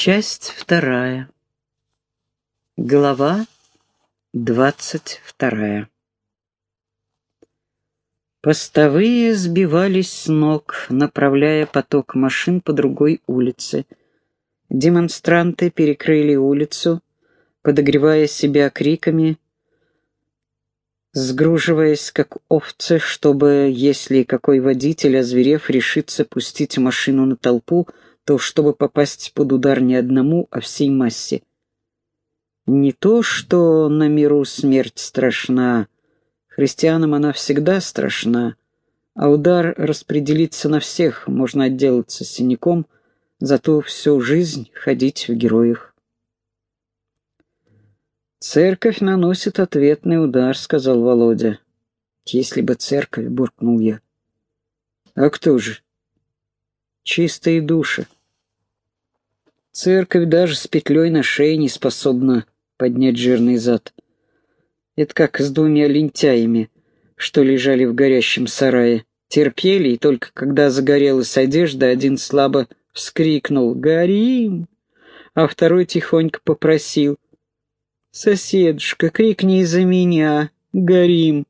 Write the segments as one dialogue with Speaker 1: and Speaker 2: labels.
Speaker 1: Часть вторая. Глава двадцать вторая. Постовые сбивались с ног, направляя поток машин по другой улице. Демонстранты перекрыли улицу, подогревая себя криками, сгруживаясь как овцы, чтобы, если какой водитель, озверев, решится пустить машину на толпу, то чтобы попасть под удар не одному, а всей массе. Не то, что на миру смерть страшна, христианам она всегда страшна, а удар распределится на всех, можно отделаться синяком, зато всю жизнь ходить в героях. «Церковь наносит ответный удар», — сказал Володя. «Если бы церковь», — буркнул я. «А кто же?» «Чистые души». Церковь даже с петлей на шее не способна поднять жирный зад. Это как с двумя лентяями, что лежали в горящем сарае. Терпели, и только когда загорелась одежда, один слабо вскрикнул «Горим!», а второй тихонько попросил «Соседушка, крикни из-за меня, горим!»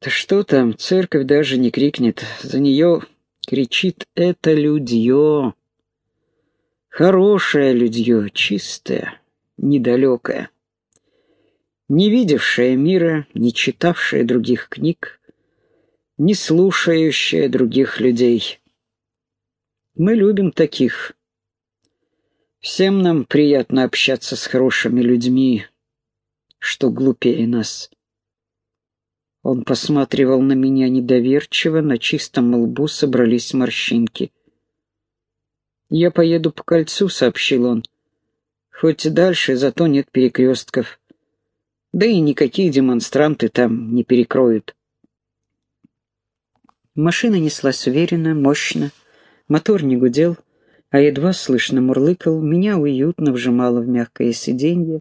Speaker 1: Да что там, церковь даже не крикнет, за нее кричит «это людье!» Хорошее людье, чистое, недалекое. Не видевшее мира, не читавшее других книг, не слушающее других людей. Мы любим таких. Всем нам приятно общаться с хорошими людьми, что глупее нас. Он посматривал на меня недоверчиво, на чистом лбу собрались морщинки. «Я поеду по кольцу», — сообщил он. «Хоть и дальше, зато нет перекрестков. Да и никакие демонстранты там не перекроют». Машина неслась уверенно, мощно. Мотор не гудел, а едва слышно мурлыкал, меня уютно вжимало в мягкое сиденье.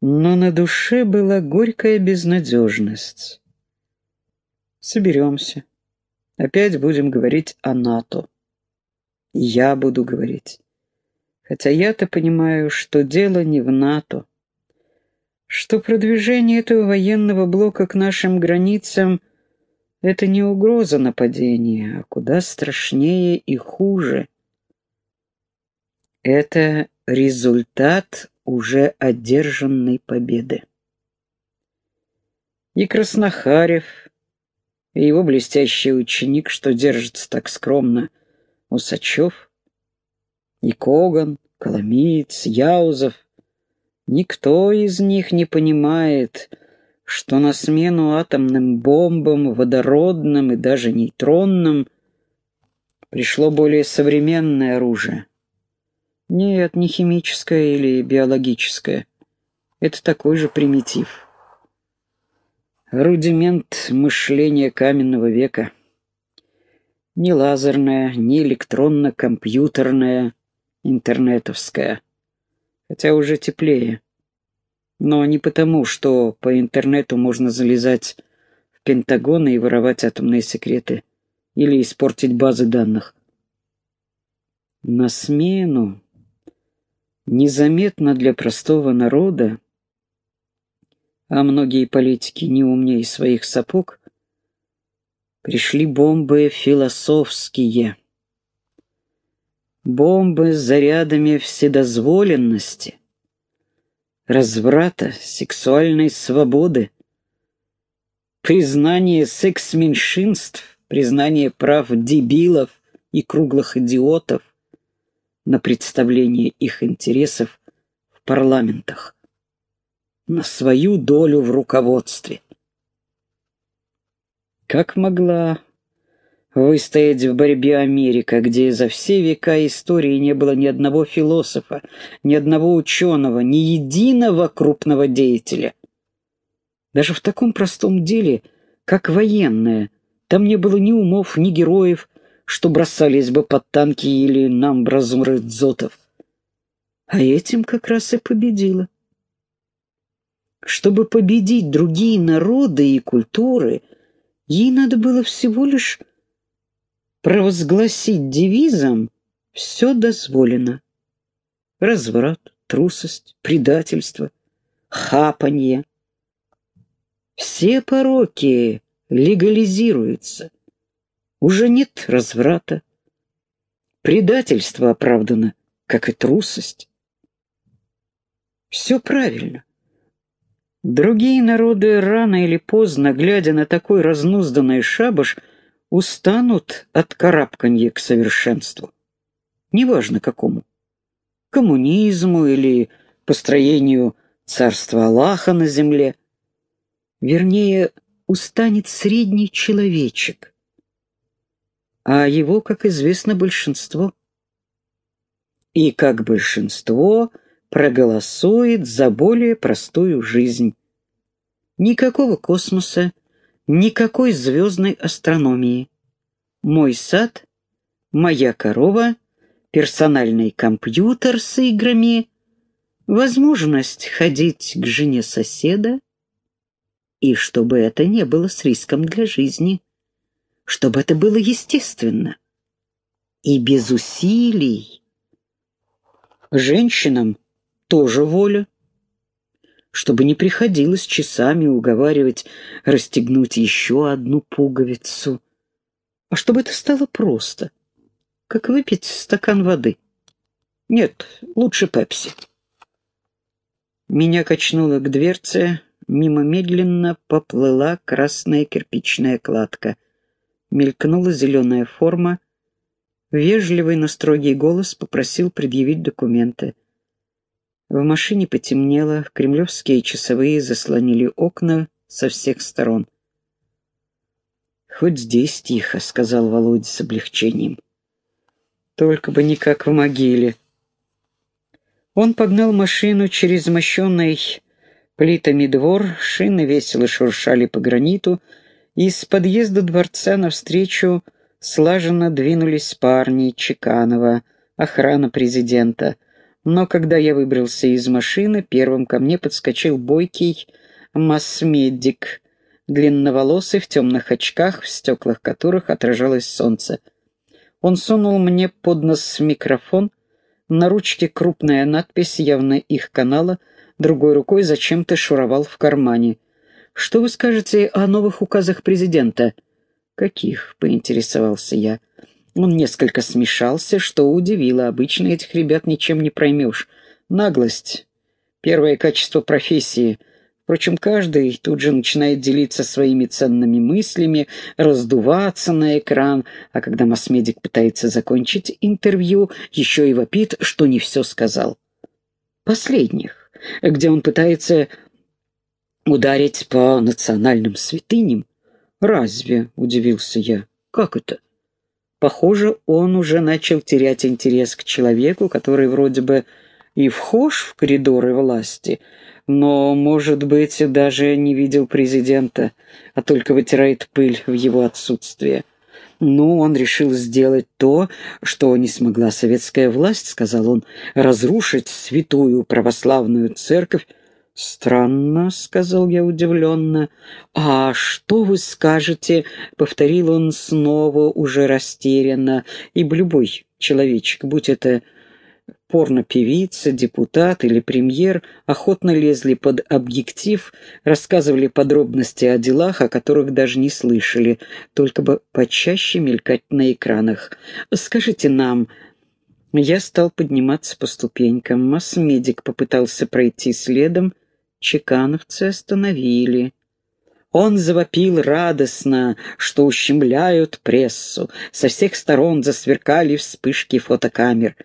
Speaker 1: Но на душе была горькая безнадежность. Соберемся. Опять будем говорить о НАТО. Я буду говорить. Хотя я-то понимаю, что дело не в НАТО. Что продвижение этого военного блока к нашим границам — это не угроза нападения, а куда страшнее и хуже. Это результат уже одержанной победы. И Краснохарев, и его блестящий ученик, что держится так скромно — Усачев, и Коган, Коломиец, Яузов. Никто из них не понимает, что на смену атомным бомбам, водородным и даже нейтронным пришло более современное оружие. Нет, не химическое или биологическое. Это такой же примитив. Рудимент мышления каменного века — ни лазерная, ни электронно-компьютерная, интернетовская. Хотя уже теплее. Но не потому, что по интернету можно залезать в Пентагоны и воровать атомные секреты. Или испортить базы данных. На смену, незаметно для простого народа, а многие политики не умнее своих сапог, Пришли бомбы философские. Бомбы с зарядами вседозволенности, разврата, сексуальной свободы, признание секс-меньшинств, признание прав дебилов и круглых идиотов на представление их интересов в парламентах, на свою долю в руководстве. Как могла выстоять в борьбе Америка, где за все века истории не было ни одного философа, ни одного ученого, ни единого крупного деятеля? Даже в таком простом деле, как военное, там не было ни умов, ни героев, что бросались бы под танки или на амбразуры дзотов. А этим как раз и победила. Чтобы победить другие народы и культуры — Ей надо было всего лишь провозгласить девизом Все дозволено. Разврат, трусость, предательство, хапанье. Все пороки легализируются. Уже нет разврата. Предательство оправдано, как и трусость. Все правильно. Другие народы рано или поздно, глядя на такой разнузданный шабаш, устанут от карабканья к совершенству. Неважно какому. Коммунизму или построению царства Аллаха на земле. Вернее, устанет средний человечек. А его, как известно, большинство. И как большинство проголосует за более простую жизнь. Никакого космоса, никакой звездной астрономии. Мой сад, моя корова, персональный компьютер с играми, возможность ходить к жене соседа, и чтобы это не было с риском для жизни, чтобы это было естественно и без усилий. Женщинам тоже воля чтобы не приходилось часами уговаривать расстегнуть еще одну пуговицу, а чтобы это стало просто, как выпить стакан воды. Нет, лучше пепси. Меня качнуло к дверце, мимо медленно поплыла красная кирпичная кладка. Мелькнула зеленая форма. Вежливый, но строгий голос попросил предъявить документы. В машине потемнело, кремлевские часовые заслонили окна со всех сторон. «Хоть здесь тихо», — сказал Володя с облегчением. «Только бы не как в могиле». Он погнал машину через мощенный плитами двор, шины весело шуршали по граниту, и из подъезда дворца навстречу слаженно двинулись парни Чеканова, охрана президента — но когда я выбрался из машины, первым ко мне подскочил бойкий массмедик, длинноволосый в темных очках, в стеклах которых отражалось солнце. Он сунул мне под нос микрофон, на ручке крупная надпись, явно их канала, другой рукой зачем-то шуровал в кармане. «Что вы скажете о новых указах президента?» «Каких?» — поинтересовался я. Он несколько смешался, что удивило. Обычно этих ребят ничем не проймешь. Наглость. Первое качество профессии. Впрочем, каждый тут же начинает делиться своими ценными мыслями, раздуваться на экран, а когда массмедик пытается закончить интервью, еще и вопит, что не все сказал. Последних, где он пытается ударить по национальным святыням. «Разве?» — удивился я. «Как это?» Похоже, он уже начал терять интерес к человеку, который вроде бы и вхож в коридоры власти, но, может быть, даже не видел президента, а только вытирает пыль в его отсутствие. «Ну, он решил сделать то, что не смогла советская власть», — сказал он, — «разрушить святую православную церковь «Странно», — сказал я удивленно. «А что вы скажете?» — повторил он снова, уже растерянно. «Ибо любой человечек, будь это порно-певица, депутат или премьер, охотно лезли под объектив, рассказывали подробности о делах, о которых даже не слышали, только бы почаще мелькать на экранах. «Скажите нам...» Я стал подниматься по ступенькам. Масс-медик попытался пройти следом, чекановцы остановили. Он завопил радостно, что ущемляют прессу. Со всех сторон засверкали вспышки фотокамер.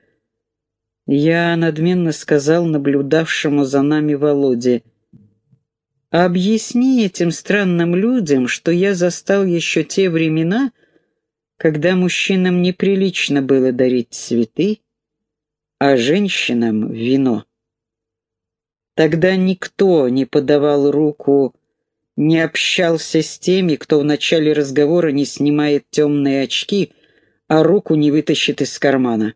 Speaker 1: Я надменно сказал наблюдавшему за нами Володе, «Объясни этим странным людям, что я застал еще те времена, когда мужчинам неприлично было дарить цветы, а женщинам — вино». Тогда никто не подавал руку, не общался с теми, кто в начале разговора не снимает темные очки, а руку не вытащит из кармана.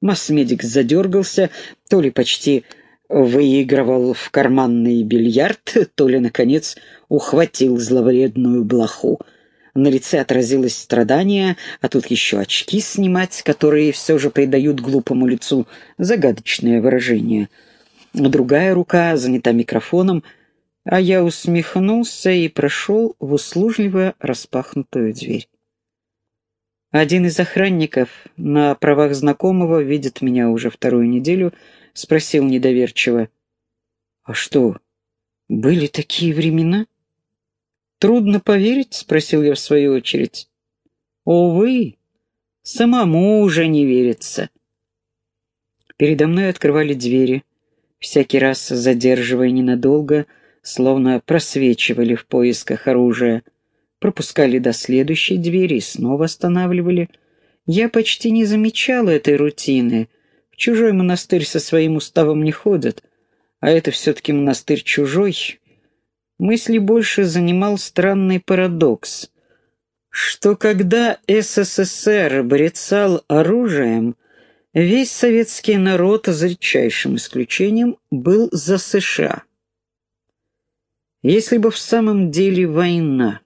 Speaker 1: Массмедик задергался, то ли почти выигрывал в карманный бильярд, то ли, наконец, ухватил зловредную блоху. На лице отразилось страдание, а тут еще очки снимать, которые все же придают глупому лицу загадочное выражение. Другая рука занята микрофоном, а я усмехнулся и прошел в услужливо распахнутую дверь. Один из охранников на правах знакомого видит меня уже вторую неделю, спросил недоверчиво. «А что, были такие времена?» «Трудно поверить?» — спросил я в свою очередь. «Увы, самому уже не верится». Передо мной открывали двери, всякий раз задерживая ненадолго, словно просвечивали в поисках оружия, пропускали до следующей двери и снова останавливали. Я почти не замечала этой рутины. В чужой монастырь со своим уставом не ходят, а это все-таки монастырь чужой, мысли больше занимал странный парадокс, что когда СССР брецал оружием, весь советский народ, за редчайшим исключением, был за США. Если бы в самом деле война,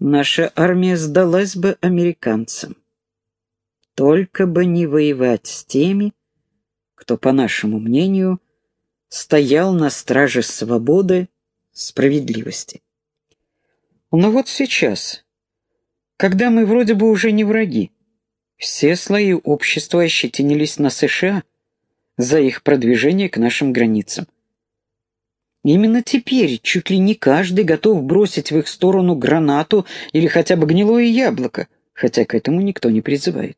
Speaker 1: наша армия сдалась бы американцам. Только бы не воевать с теми, кто, по нашему мнению, стоял на страже свободы справедливости. Но вот сейчас, когда мы вроде бы уже не враги, все слои общества ощетинились на США за их продвижение к нашим границам. Именно теперь чуть ли не каждый готов бросить в их сторону гранату или хотя бы гнилое яблоко, хотя к этому никто не призывает.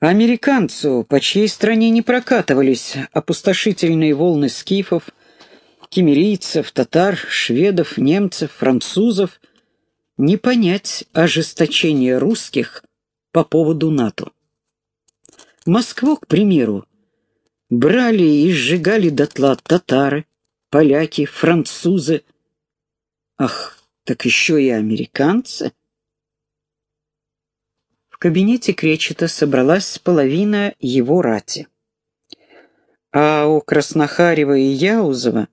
Speaker 1: Американцу, по чьей стране не прокатывались опустошительные волны скифов, кемерийцев, татар, шведов, немцев, французов, не понять ожесточение русских по поводу НАТО. Москву, к примеру, брали и сжигали дотла татары, поляки, французы. Ах, так еще и американцы. В кабинете Кречета собралась половина его рати. А у Краснохарева и Яузова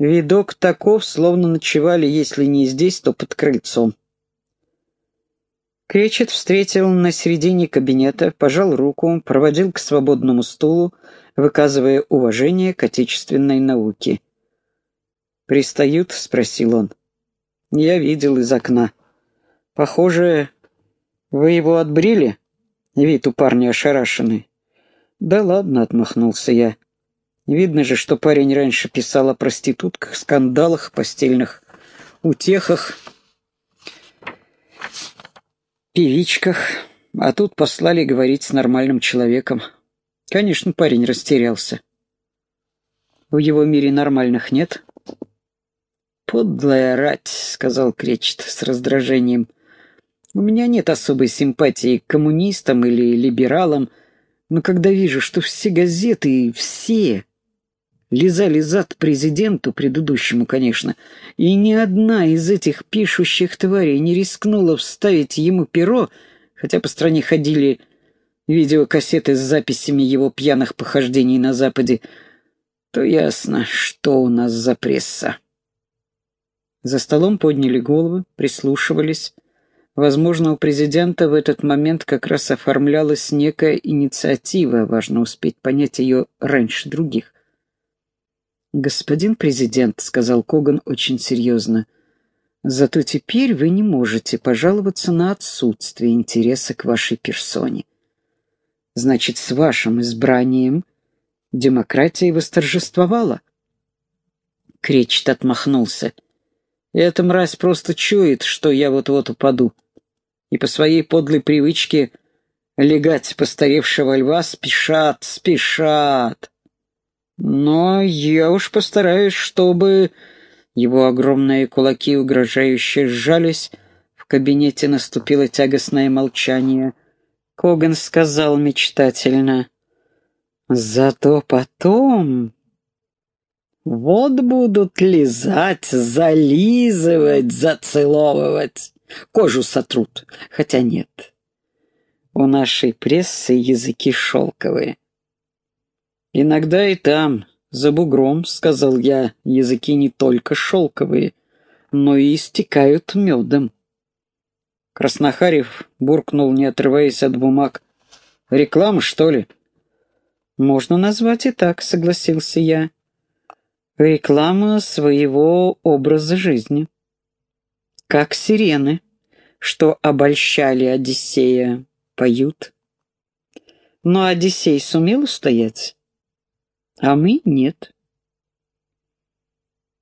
Speaker 1: Видок таков, словно ночевали, если не здесь, то под крыльцом. Кречет встретил на середине кабинета, пожал руку, проводил к свободному стулу, выказывая уважение к отечественной науке. «Пристают?» — спросил он. «Я видел из окна. Похоже, вы его отбрили?» Вид у парня ошарашенный. «Да ладно», — отмахнулся я. Видно же, что парень раньше писал о проститутках, скандалах, постельных утехах, певичках, а тут послали говорить с нормальным человеком. Конечно, парень растерялся. В его мире нормальных нет. «Подлая рать», — сказал Кречет с раздражением. «У меня нет особой симпатии к коммунистам или либералам, но когда вижу, что все газеты, все лизали зад президенту, предыдущему, конечно, и ни одна из этих пишущих тварей не рискнула вставить ему перо, хотя по стране ходили видеокассеты с записями его пьяных похождений на Западе, то ясно, что у нас за пресса. За столом подняли головы, прислушивались. Возможно, у президента в этот момент как раз оформлялась некая инициатива, важно успеть понять ее раньше других. «Господин президент», — сказал Коган очень серьезно, — «зато теперь вы не можете пожаловаться на отсутствие интереса к вашей персоне. Значит, с вашим избранием демократия восторжествовала». Кречет отмахнулся. «Эта мразь просто чует, что я вот-вот упаду, и по своей подлой привычке легать постаревшего льва спешат, спешат». Но я уж постараюсь, чтобы...» Его огромные кулаки угрожающе сжались. В кабинете наступило тягостное молчание. Коган сказал мечтательно. «Зато потом...» Вот будут лизать, зализывать, зацеловывать. Кожу сотрут. Хотя нет. У нашей прессы языки шелковые. «Иногда и там, за бугром, — сказал я, — языки не только шелковые, но и истекают медом. Краснохарев буркнул, не отрываясь от бумаг. «Реклама, что ли?» «Можно назвать и так», — согласился я. «Реклама своего образа жизни. Как сирены, что обольщали Одиссея, поют. Но Одиссей сумел устоять, а мы нет».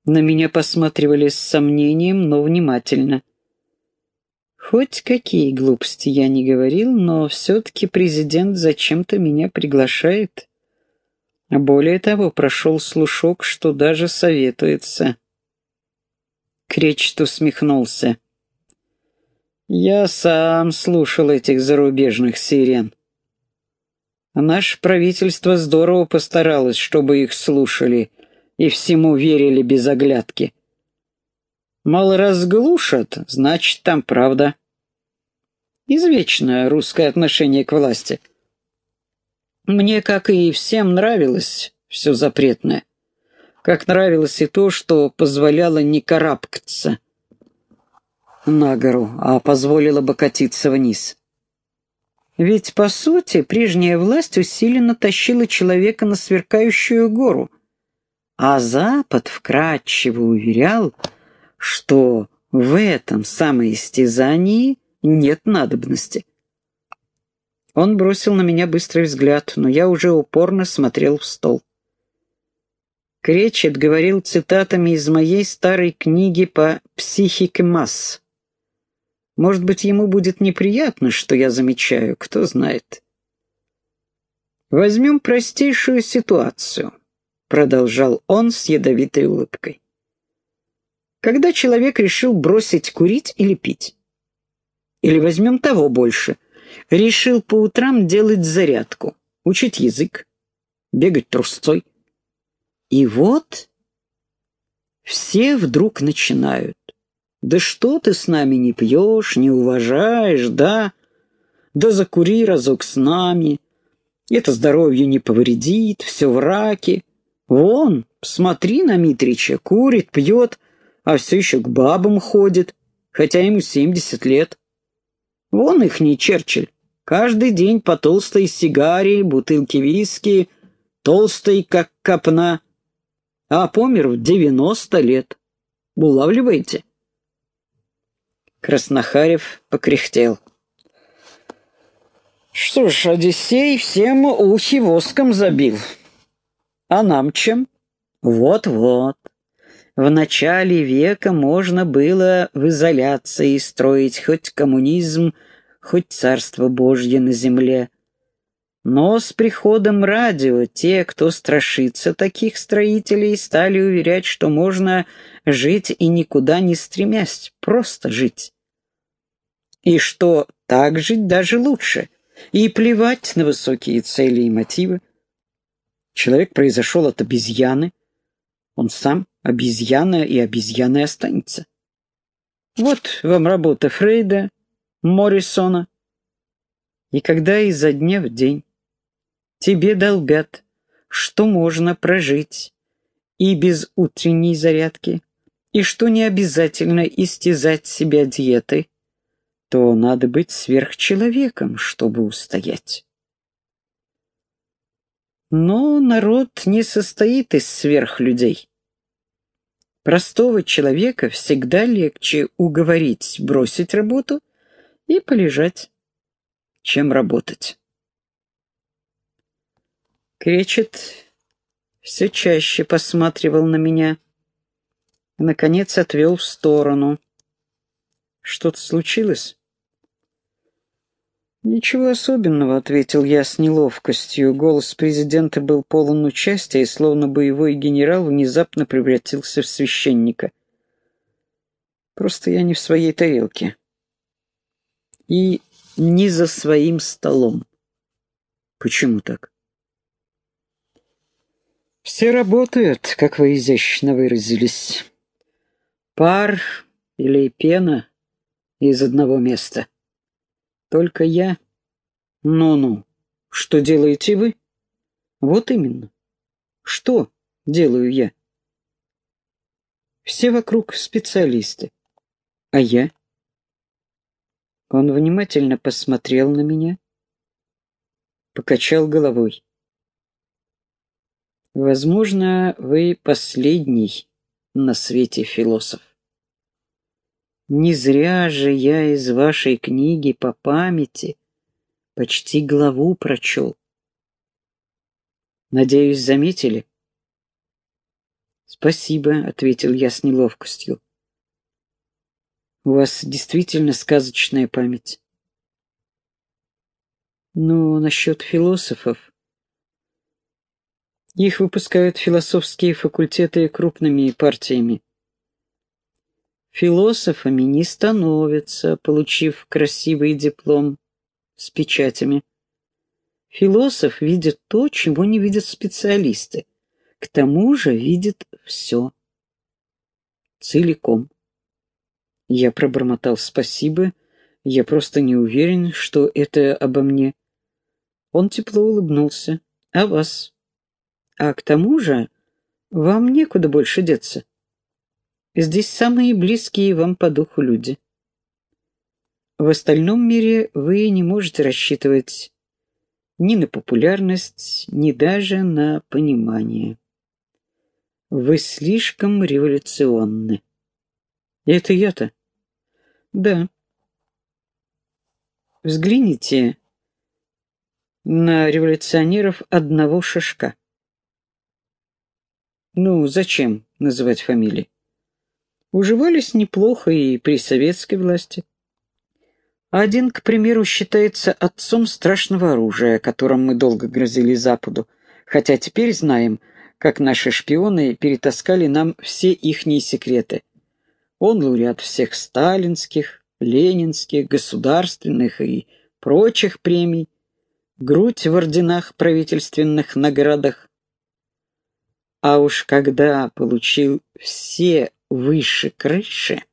Speaker 1: На меня посматривали с сомнением, но внимательно. Хоть какие глупости я не говорил, но все-таки президент зачем-то меня приглашает. Более того, прошел слушок, что даже советуется. Кречет усмехнулся. Я сам слушал этих зарубежных сирен. Наше правительство здорово постаралось, чтобы их слушали и всему верили без оглядки. Мало разглушат, значит, там правда. Извечное русское отношение к власти. Мне, как и всем, нравилось все запретное. Как нравилось и то, что позволяло не карабкаться на гору, а позволило бы катиться вниз. Ведь, по сути, прежняя власть усиленно тащила человека на сверкающую гору, а Запад вкратчиво уверял, что в этом самоистязании нет надобности. Он бросил на меня быстрый взгляд, но я уже упорно смотрел в стол. Кречет говорил цитатами из моей старой книги по психике масс. Может быть, ему будет неприятно, что я замечаю, кто знает. Возьмем простейшую ситуацию, продолжал он с ядовитой улыбкой. Когда человек решил бросить курить или пить? Или возьмем того больше – Решил по утрам делать зарядку, учить язык, бегать трусцой. И вот все вдруг начинают. «Да что ты с нами не пьешь, не уважаешь, да? Да закури разок с нами. Это здоровью не повредит, все в раке. Вон, смотри на Митрича, курит, пьет, а все еще к бабам ходит, хотя ему семьдесят лет. Вон их не Черчилль. Каждый день по толстой сигаре, бутылке виски, толстой, как копна. А помер в девяносто лет. Улавливаете? Краснохарев покряхтел. Что ж, Одиссей всем ухи воском забил. А нам чем? Вот-вот. В начале века можно было в изоляции строить хоть коммунизм, хоть царство Божье на земле. Но с приходом радио те, кто страшится таких строителей, стали уверять, что можно жить и никуда не стремясь, просто жить. И что так жить даже лучше, и плевать на высокие цели и мотивы. Человек произошел от обезьяны, он сам обезьяна и обезьяной останется. Вот вам работа Фрейда, Моррисона. И когда изо дня в день тебе долбят, что можно прожить и без утренней зарядки, и что не обязательно истязать себя диетой, то надо быть сверхчеловеком, чтобы устоять. Но народ не состоит из сверхлюдей. Простого человека всегда легче уговорить бросить работу и полежать, чем работать. Кречет все чаще посматривал на меня и, наконец, отвел в сторону. Что-то случилось? «Ничего особенного», — ответил я с неловкостью. Голос президента был полон участия, и словно боевой генерал внезапно превратился в священника. «Просто я не в своей тарелке. И не за своим столом». «Почему так?» «Все работают, как вы изящно выразились. Пар или пена из одного места». Только я... Ну-ну, что делаете вы? Вот именно. Что делаю я? Все вокруг специалисты. А я? Он внимательно посмотрел на меня, покачал головой. Возможно, вы последний на свете философ. Не зря же я из вашей книги по памяти почти главу прочел. Надеюсь, заметили? Спасибо, ответил я с неловкостью. У вас действительно сказочная память. Ну, насчет философов. Их выпускают философские факультеты крупными партиями. Философами не становятся, получив красивый диплом с печатями. Философ видит то, чего не видят специалисты. К тому же видит все. Целиком. Я пробормотал спасибо. Я просто не уверен, что это обо мне. Он тепло улыбнулся. А вас? А к тому же вам некуда больше деться. Здесь самые близкие вам по духу люди. В остальном мире вы не можете рассчитывать ни на популярность, ни даже на понимание. Вы слишком революционны. Это я-то? Да. Взгляните на революционеров одного шишка. Ну, зачем называть фамилии? Уживались неплохо и при советской власти. Один, к примеру, считается отцом страшного оружия, которым мы долго грозили Западу, хотя теперь знаем, как наши шпионы перетаскали нам все ихние секреты. Он лауреат всех сталинских, ленинских, государственных и прочих премий, грудь в орденах правительственных наградах. А уж когда получил все выше крыши,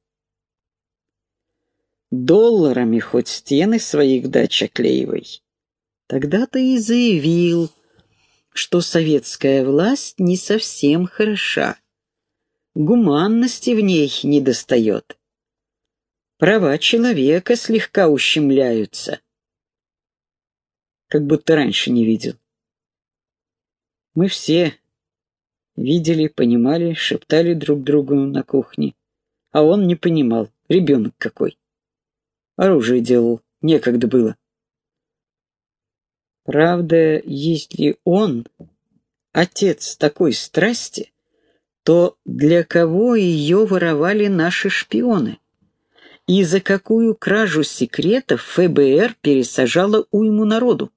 Speaker 1: долларами хоть стены своих дач оклеивай. Тогда-то и заявил, что советская власть не совсем хороша. Гуманности в ней не достает. Права человека слегка ущемляются. Как будто раньше не видел. Мы все видели, понимали, шептали друг другу на кухне. А он не понимал, ребенок какой. Оружие делал, некогда было. Правда, если он, отец такой страсти, то для кого ее воровали наши шпионы? И за какую кражу секретов ФБР пересажала уйму народу?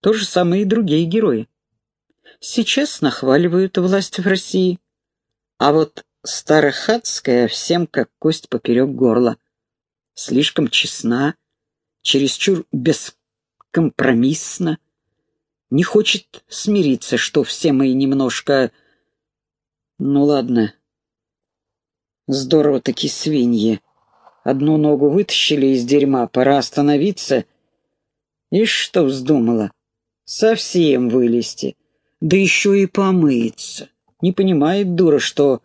Speaker 1: То же самое и другие герои. Сейчас нахваливают власть в России, а вот Старохатская всем как кость поперек горла слишком честна, чересчур бескомпромиссно, не хочет смириться, что все мои немножко... Ну ладно, здорово таки свиньи. Одну ногу вытащили из дерьма, пора остановиться. И что вздумала? Совсем вылезти, да еще и помыться. Не понимает дура, что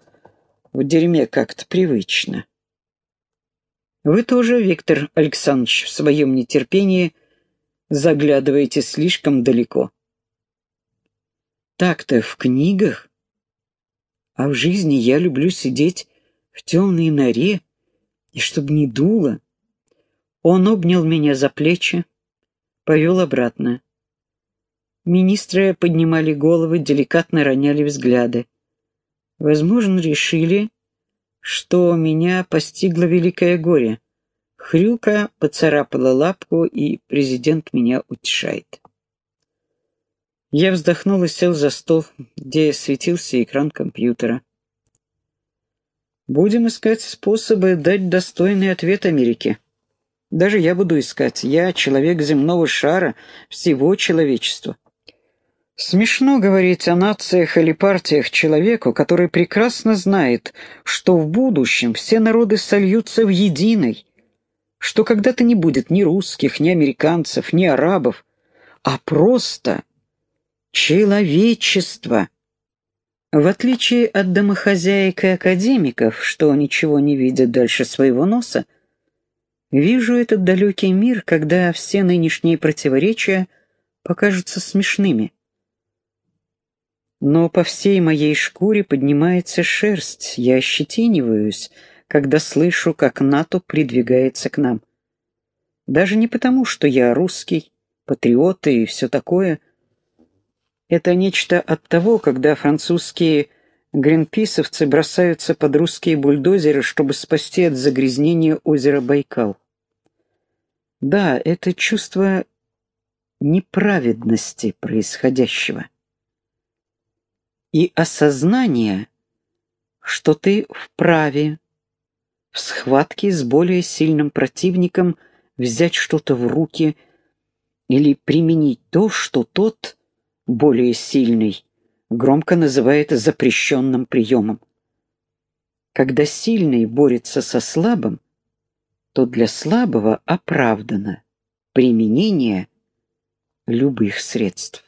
Speaker 1: в дерьме как-то привычно. Вы тоже, Виктор Александрович, в своем нетерпении заглядываете слишком далеко. Так-то в книгах, а в жизни я люблю сидеть в темной норе, и чтоб не дуло. Он обнял меня за плечи, повел обратно. Министры поднимали головы, деликатно роняли взгляды. Возможно, решили, что меня постигло великое горе. Хрюка поцарапала лапку, и президент меня утешает. Я вздохнул и сел за стол, где светился экран компьютера. Будем искать способы дать достойный ответ Америке. Даже я буду искать. Я человек земного шара, всего человечества. Смешно говорить о нациях или партиях человеку, который прекрасно знает, что в будущем все народы сольются в единой, что когда-то не будет ни русских, ни американцев, ни арабов, а просто человечество. В отличие от домохозяек и академиков, что ничего не видят дальше своего носа, вижу этот далекий мир, когда все нынешние противоречия покажутся смешными. Но по всей моей шкуре поднимается шерсть, я ощетиниваюсь, когда слышу, как НАТО придвигается к нам. Даже не потому, что я русский, патриот и все такое — это нечто от того, когда французские гринписовцы бросаются под русские бульдозеры, чтобы спасти от загрязнения озера Байкал. Да, это чувство неправедности происходящего. И осознание, что ты вправе в схватке с более сильным противником взять что-то в руки или применить то, что тот более сильный, громко называет запрещенным приемом. Когда сильный борется со слабым, то для слабого оправдано применение любых средств.